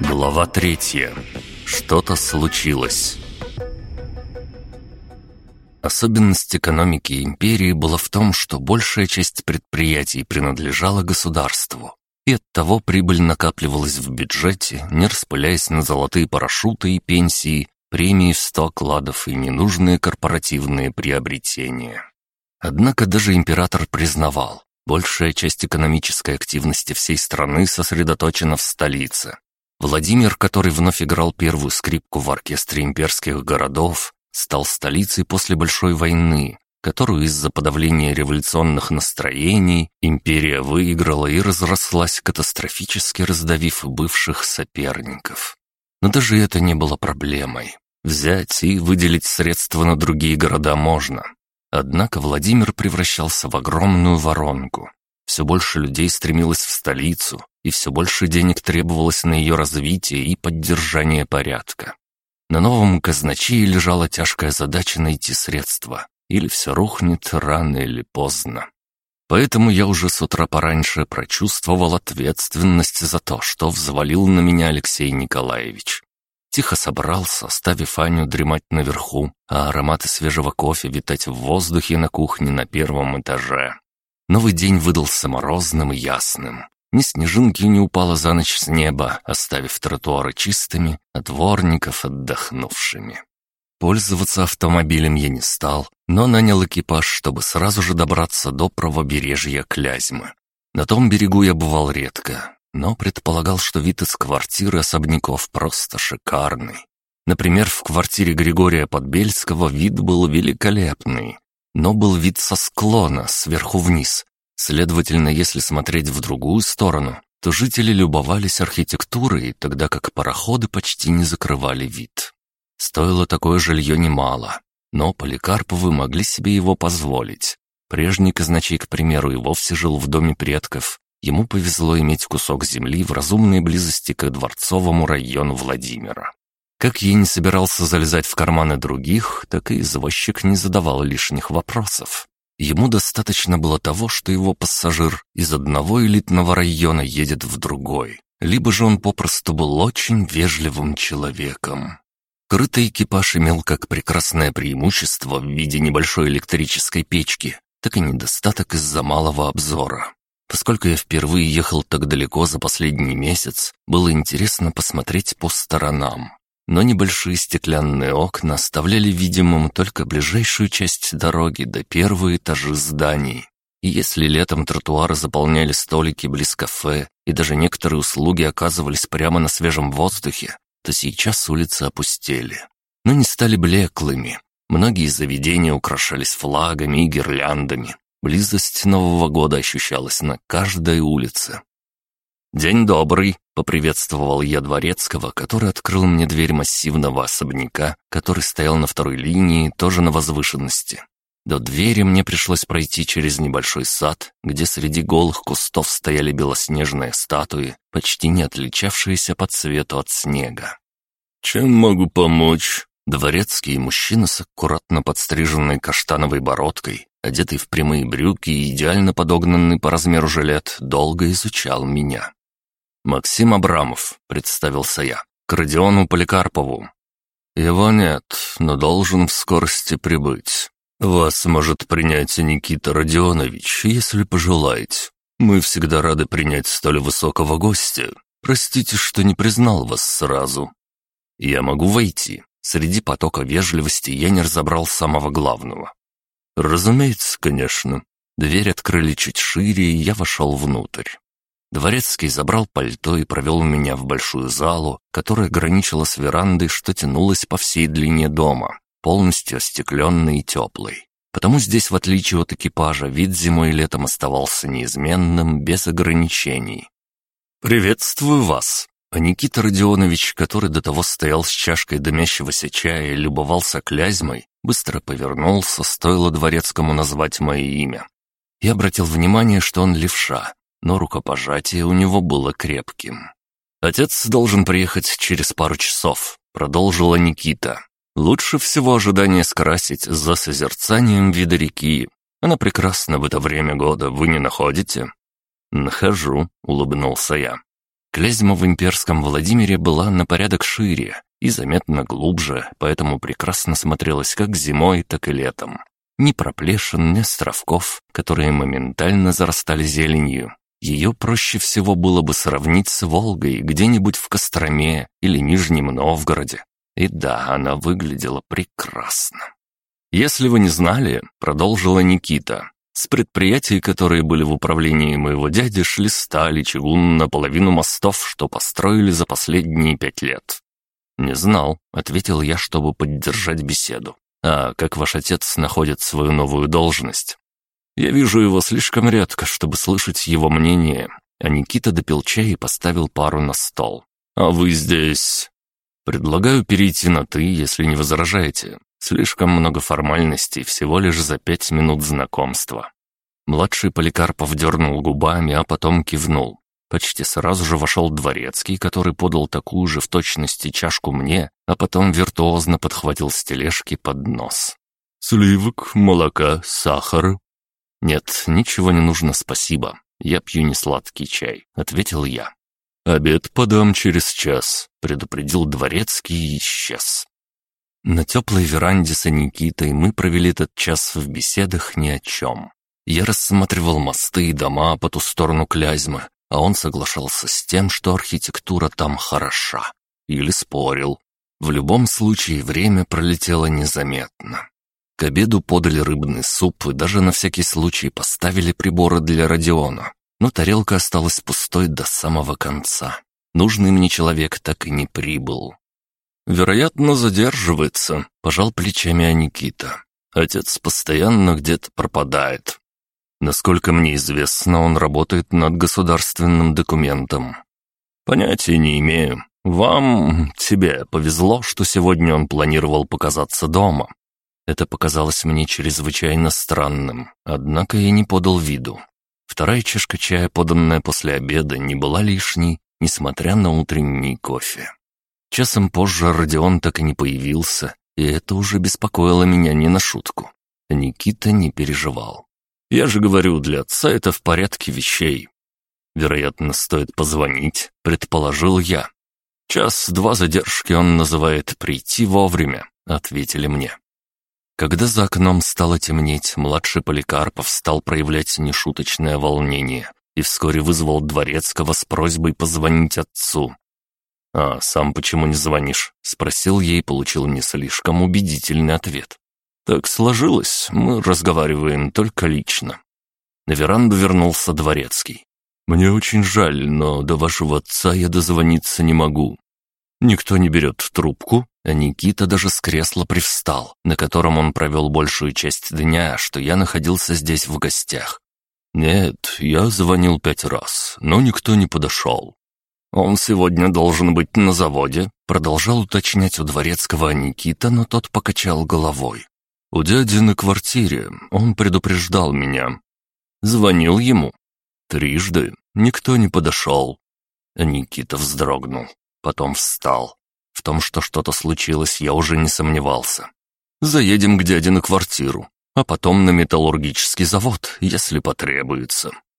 Глава третья. Что-то случилось. Особенность экономики империи была в том, что большая часть предприятий принадлежала государству, и оттого прибыль накапливалась в бюджете, не распыляясь на золотые парашюты и пенсии, премии в сто окладов и ненужные корпоративные приобретения. Однако даже император признавал, большая часть экономической активности всей страны сосредоточена в столице. Владимир, который вновь играл первую скрипку в оркестре имперских городов, стал столицей после Большой войны, которую из-за подавления революционных настроений империя выиграла и разрослась, катастрофически раздавив бывших соперников. Но даже это не было проблемой. Взять и выделить средства на другие города можно. Однако Владимир превращался в огромную воронку. Все больше людей стремилось в столицу, и все больше денег требовалось на ее развитие и поддержание порядка. На новом казначее лежала тяжкая задача найти средства, или все рухнет рано или поздно. Поэтому я уже с утра пораньше прочувствовал ответственность за то, что взвалил на меня Алексей Николаевич. Тихо собрался, оставив Аню дремать наверху, а ароматы свежего кофе витать в воздухе на кухне на первом этаже. Новый день выдался морозным и ясным. Ни снежинки не упало за ночь с неба, оставив тротуары чистыми, а дворников отдохнувшими. Пользоваться автомобилем я не стал, но нанял экипаж, чтобы сразу же добраться до правобережья Клязьмы. На том берегу я бывал редко, но предполагал, что вид из квартиры особняков просто шикарный. Например, в квартире Григория Подбельского вид был великолепный, но был вид со склона, сверху вниз, Следовательно, если смотреть в другую сторону, то жители любовались архитектурой, тогда как пароходы почти не закрывали вид. Стоило такое жилье немало, но Поликарповы могли себе его позволить. Прежний казначей, к примеру, и вовсе жил в доме предков. Ему повезло иметь кусок земли в разумной близости к дворцовому району Владимира. Как я не собирался залезать в карманы других, так и извозчик не задавал лишних вопросов. Ему достаточно было того, что его пассажир из одного элитного района едет в другой, либо же он попросту был очень вежливым человеком. Крытый экипаж имел как прекрасное преимущество в виде небольшой электрической печки, так и недостаток из-за малого обзора. Поскольку я впервые ехал так далеко за последний месяц, было интересно посмотреть по сторонам но небольшие стеклянные окна оставляли видимым только ближайшую часть дороги до первые этажи зданий. И если летом тротуары заполняли столики близ кафе, и даже некоторые услуги оказывались прямо на свежем воздухе, то сейчас улицы опустели. Но не стали блеклыми. Многие заведения украшались флагами и гирляндами. Близость Нового года ощущалась на каждой улице. «День добрый!» — поприветствовал я Дворецкого, который открыл мне дверь массивного особняка, который стоял на второй линии, тоже на возвышенности. До двери мне пришлось пройти через небольшой сад, где среди голых кустов стояли белоснежные статуи, почти не отличавшиеся по цвету от снега. «Чем могу помочь?» Дворецкий мужчина с аккуратно подстриженной каштановой бородкой, одетый в прямые брюки и идеально подогнанный по размеру жилет, долго изучал меня. «Максим Абрамов», — представился я, — «к Родиону Поликарпову». «Его нет, но должен в скорости прибыть. Вас может принять Никита Родионович, если пожелаете. Мы всегда рады принять столь высокого гостя. Простите, что не признал вас сразу». «Я могу войти». Среди потока вежливости я не разобрал самого главного. «Разумеется, конечно». Дверь открыли чуть шире, и я вошел внутрь. Дворецкий забрал пальто и провел меня в большую залу, которая граничила с верандой, что тянулась по всей длине дома, полностью остекленной и теплой. Потому здесь, в отличие от экипажа, вид зимой и летом оставался неизменным, без ограничений. «Приветствую вас!» А Никита Родионович, который до того стоял с чашкой дымящегося чая и любовался клязьмой, быстро повернулся, стоило дворецкому назвать мое имя. Я обратил внимание, что он левша, но рукопожатие у него было крепким. «Отец должен приехать через пару часов», — продолжила Никита. «Лучше всего ожидание скрасить за созерцанием вида реки. Она прекрасна в это время года, вы не находите?» «Нахожу», — улыбнулся я. Клязьма в имперском Владимире была на порядок шире и заметно глубже, поэтому прекрасно смотрелась как зимой, так и летом. Ни проплешин, ни островков, которые моментально зарастали зеленью. Ее проще всего было бы сравнить с Волгой где-нибудь в Костроме или Нижнем Новгороде. И да, она выглядела прекрасно. «Если вы не знали», — продолжила Никита, «с предприятий, которые были в управлении моего дяди, шли стали, чугун, наполовину мостов, что построили за последние пять лет». «Не знал», — ответил я, чтобы поддержать беседу. «А как ваш отец находит свою новую должность?» «Я вижу его слишком редко, чтобы слышать его мнение». А Никита допил чай и поставил пару на стол. «А вы здесь...» «Предлагаю перейти на «ты», если не возражаете. Слишком много формальностей, всего лишь за пять минут знакомства». Младший Поликарпов дернул губами, а потом кивнул. Почти сразу же вошел дворецкий, который подал такую же в точности чашку мне, а потом виртуозно подхватил с тележки под нос. «Сливок, молока, сахар?» «Нет, ничего не нужно, спасибо. Я пью не сладкий чай», — ответил я. «Обед подам через час», — предупредил дворецкий и исчез. На теплой веранде с Никитой мы провели этот час в беседах ни о чем. Я рассматривал мосты и дома по ту сторону Клязьмы, а он соглашался с тем, что архитектура там хороша. Или спорил. В любом случае время пролетело незаметно. К обеду подали рыбный суп и даже на всякий случай поставили приборы для Родиона. Но тарелка осталась пустой до самого конца. Нужный мне человек так и не прибыл. «Вероятно, задерживается», — пожал плечами Никита. «Отец постоянно где-то пропадает. Насколько мне известно, он работает над государственным документом. Понятия не имею. Вам, тебе, повезло, что сегодня он планировал показаться дома. Это показалось мне чрезвычайно странным, однако я не подал виду. Вторая чашка чая, поданная после обеда, не была лишней, несмотря на утренний кофе. Часом позже Родион так и не появился, и это уже беспокоило меня не на шутку. Никита не переживал. «Я же говорю, для отца это в порядке вещей. Вероятно, стоит позвонить», — предположил я. «Час-два задержки он называет прийти вовремя», — ответили мне. Когда за окном стало темнеть, младший Поликарпов стал проявлять нешуточное волнение и вскоре вызвал Дворецкого с просьбой позвонить отцу. «А сам почему не звонишь?» — спросил я и получил не слишком убедительный ответ. «Так сложилось, мы разговариваем только лично». На веранду вернулся Дворецкий. «Мне очень жаль, но до вашего отца я дозвониться не могу. Никто не берет трубку, а Никита даже с кресла привстал, на котором он провел большую часть дня, что я находился здесь в гостях. Нет, я звонил пять раз, но никто не подошел. «Он сегодня должен быть на заводе», — продолжал уточнять у дворецкого Никита, но тот покачал головой. «У дяди на квартире, он предупреждал меня. Звонил ему. Трижды, никто не подошел». Никита вздрогнул, потом встал. В том, что что-то случилось, я уже не сомневался. «Заедем к дяде на квартиру, а потом на металлургический завод, если потребуется.